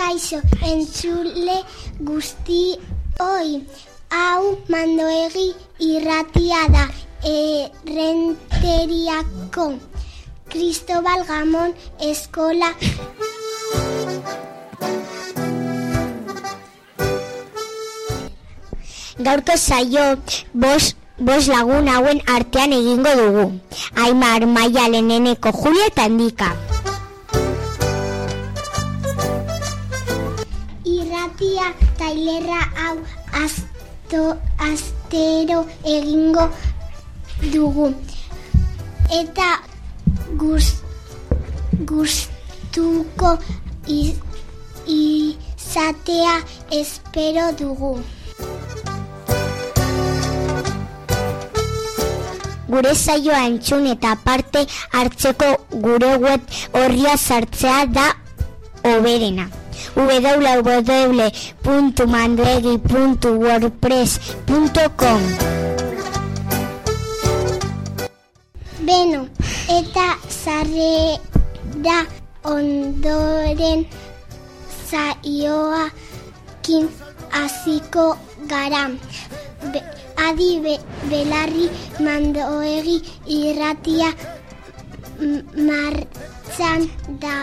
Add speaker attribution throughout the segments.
Speaker 1: Kaixo, entzule guzti hoi, hau mandoegi irratia da errenteriako. Cristobal Gamon eskola
Speaker 2: Gaurko saio bos, bos lagun hauen artean egingo dugu. Aimar, Maia, Leneneko, Julia eta Handika.
Speaker 1: irratia tailerra hau asto, astero egingo dugu. Eta guz, gustuko iz, izatea espero dugu.
Speaker 2: Gure saioa entzun eta parte hartzeko gure web horria sartzea da oberena. www.mandregi.wordpress.com
Speaker 1: Beno, eta zarrera ondoren zaioa kin hasiko gara. Adi be, belarri mandoegi irratia martzan da.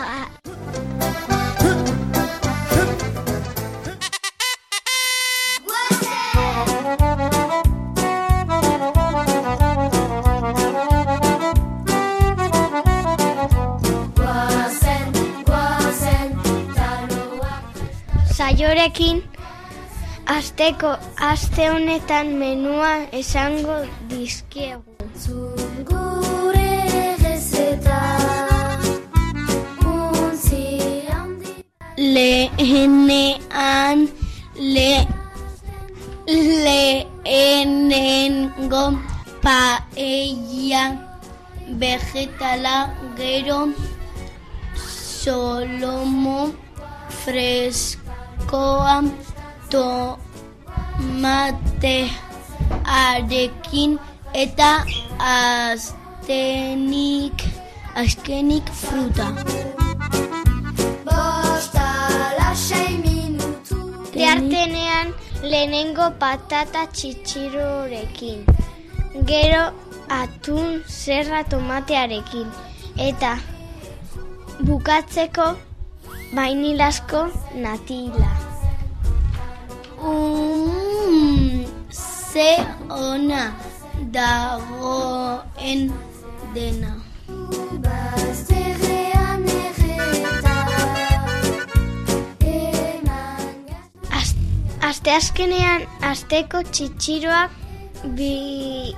Speaker 3: Saiorekin asteko aste honetan menua esango dizkiegu. Lehenean le lehenengo paella vegetala gero solomo freskoa tomate arekin eta aztenik azkenik fruta. Teartenean lehenengo patata txitxirorekin, gero atun zerra tomatearekin, eta bukatzeko bainilasko natila. Um, ze ona dagoen dena. Az- Asteazkenean asteko txitxiroak bigarrena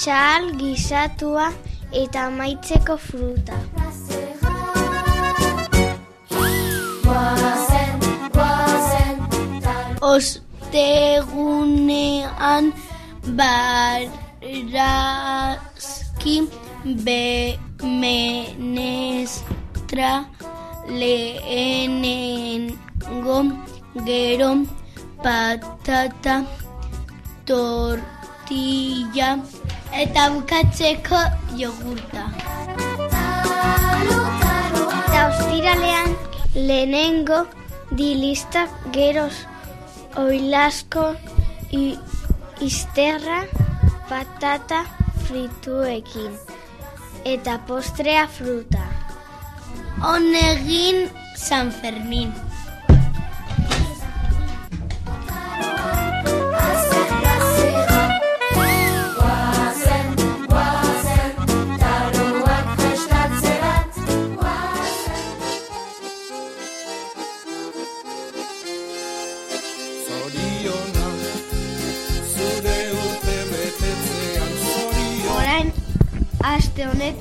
Speaker 3: txal gisatua eta amaitzeko fruta. Ostegunean barazki bemenestra lehenengo gero patata tortilla eta bukatzeko jogurta. Eta ostiralean lehenengo dilistak geroz oilasko izterra patata frituekin eta postrea fruta. Honegin San Fermin.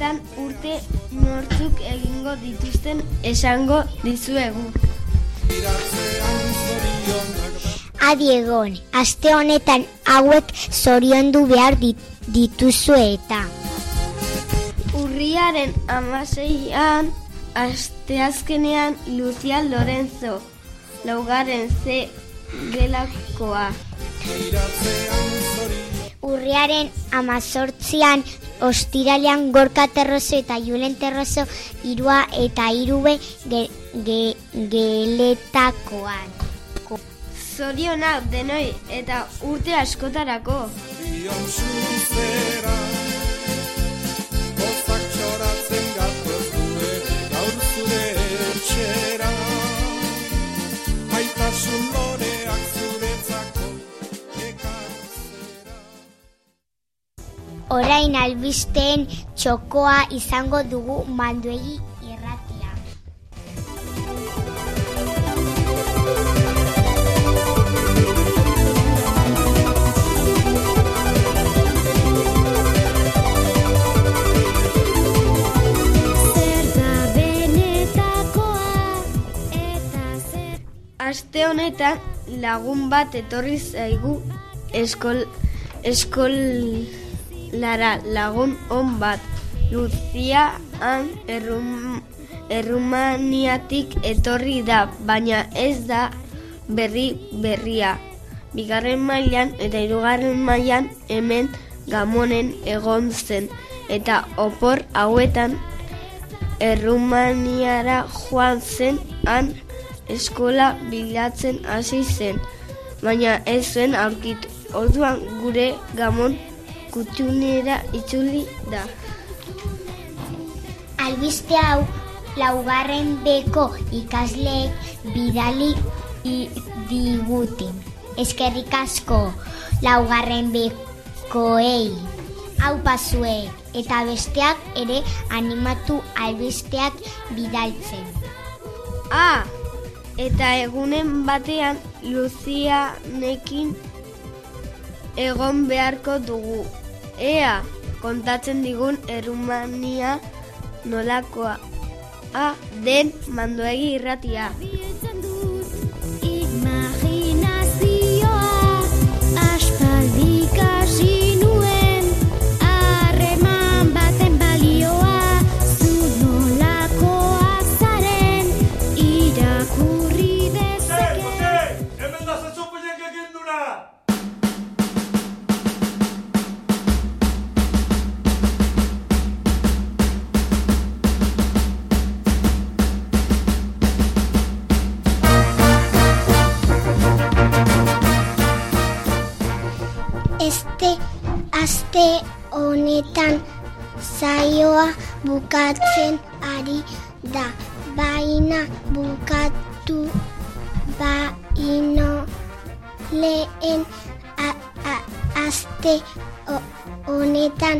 Speaker 3: Honetan urte nortzuk egingo dituzten esango dizuegu.
Speaker 4: Iratzean zorionak,
Speaker 2: Adi egon, aste honetan hauek zoriondu behar dit, dituzu eta.
Speaker 3: Urriaren amaseian, asteazkenean Lucia Lorenzo, laugarren C
Speaker 5: gelakoa.
Speaker 2: Urriaren amazortzian ostiralean gorka terrozo eta julen terrozo irua eta irube ge, ge, geletakoan.
Speaker 5: Zorionak denoi eta urte askotarako.
Speaker 4: Ion zuzera
Speaker 2: Orain albisteen txokoa izango dugu manduegi irratia.
Speaker 1: Zer da benetakoa eta zer
Speaker 5: Aste honetan lagun bat etorri zaigu eskol eskolara lagun on bat. Lucia han errum, errumaniatik etorri da, baina ez da berri berria. Bigarren mailan eta hirugarren mailan hemen gamonen egon zen eta opor hauetan Errumaniara joan zen han eskola bilatzen hasi zen, baina ez zuen aurkitu. Orduan gure gamon kutxunera itzuli da.
Speaker 2: Albiste hau laugarren beko ikasleek bidali digute. Eskerrik asko laugarren bekoei. Hau pasue eta besteak ere animatu albisteak bidaltzen.
Speaker 5: Ah, eta egunen batean Luzianekin egon beharko dugu. Ea, kontatzen digun Errumania nolakoa. Ah, den mandoegi irratia.
Speaker 1: Bukatzen ari da. Baina bukatu baino lehen a- a- aste ho- honetan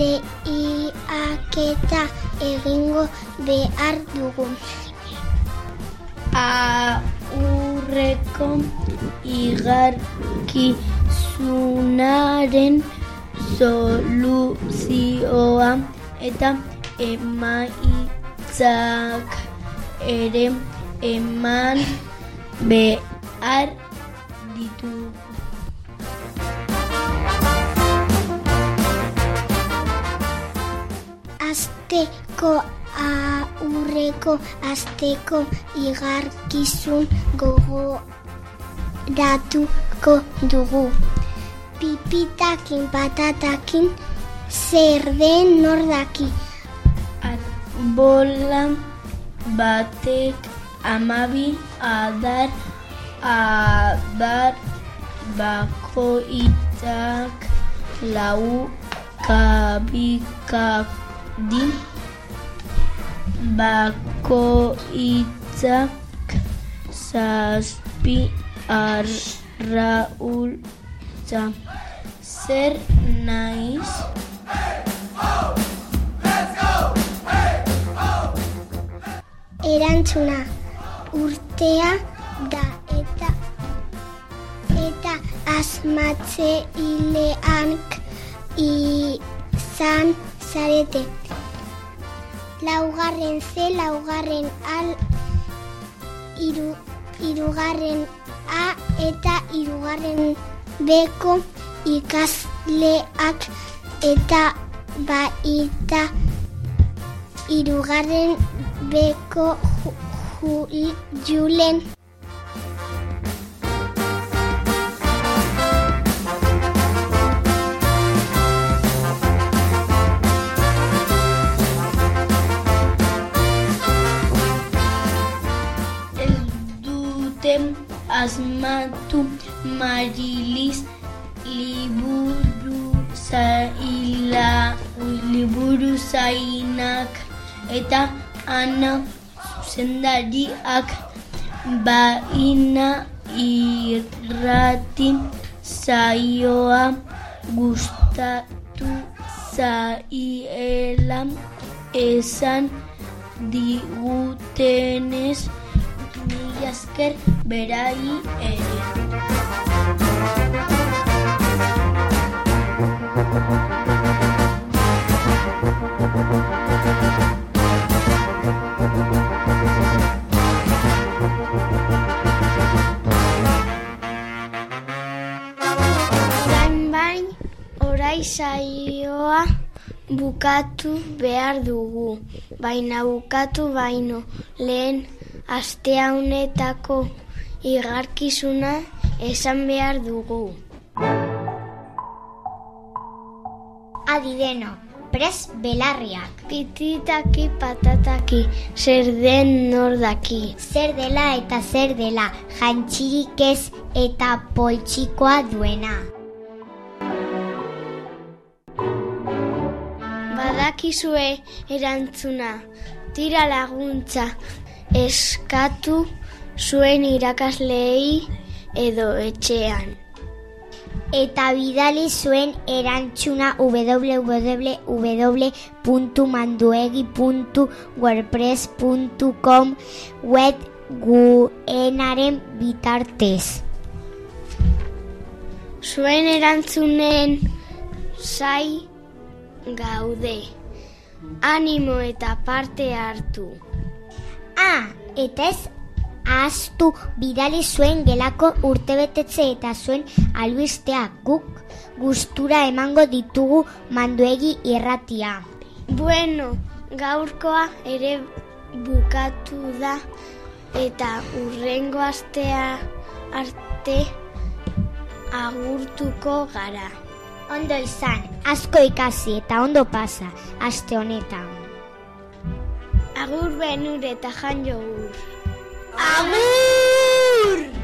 Speaker 1: lehiaketa egingo behar dugu.
Speaker 5: aurreko igarkizunaren soluzioa eta emaitzak ere eman behar ditugu.
Speaker 1: Asteko aurreko asteko igarkizun gogoratuko dugu. Pipitakin patatakin zer den nordaki.
Speaker 5: Bola batek amabi adar adar bakoitzak lau kabikadi bakoitzak zazpi arraultza zer naiz
Speaker 1: Erantzuna urtea da eta eta asmatze ileank izan zarete. Laugarren ze, laugarren al, iru, irugarren a eta irugarren beko ikasleak eta baita irugarren beko ju, ju, julen.
Speaker 3: Ez duten asmatu Marilis liburu zaila liburu zainak eta ana zuzendariak baina irratin zaioa gustatu zaiela esan digutenez mila esker berai ere.
Speaker 6: Bukatu behar dugu. Baina bukatu baino lehen aste honetako igarkizuna esan behar dugu.
Speaker 2: Adideno, pres belarriak.
Speaker 6: Pititaki patataki, zer den nordaki.
Speaker 2: Zer dela eta zer dela, jantxirik ez eta poltsikoa duena.
Speaker 6: Badakizue erantzuna, tira laguntza, eskatu zuen irakasleei edo etxean.
Speaker 2: Eta bidali zuen erantzuna www.manduegi.wordpress.com web guenaren bitartez.
Speaker 6: Zuen erantzunen zai gaude. Animo eta parte hartu.
Speaker 2: Ah, eta ez ahaztu bidali zuen gelako urtebetetze eta zuen albistea guk gustura emango ditugu manduegi irratia.
Speaker 6: Bueno, gaurkoa ere bukatu da eta urrengo astea arte agurtuko gara.
Speaker 2: Ondo izan, asko ikasi eta ondo pasa, aste honetan.
Speaker 6: Agur benur eta jan jogur.
Speaker 2: Agur!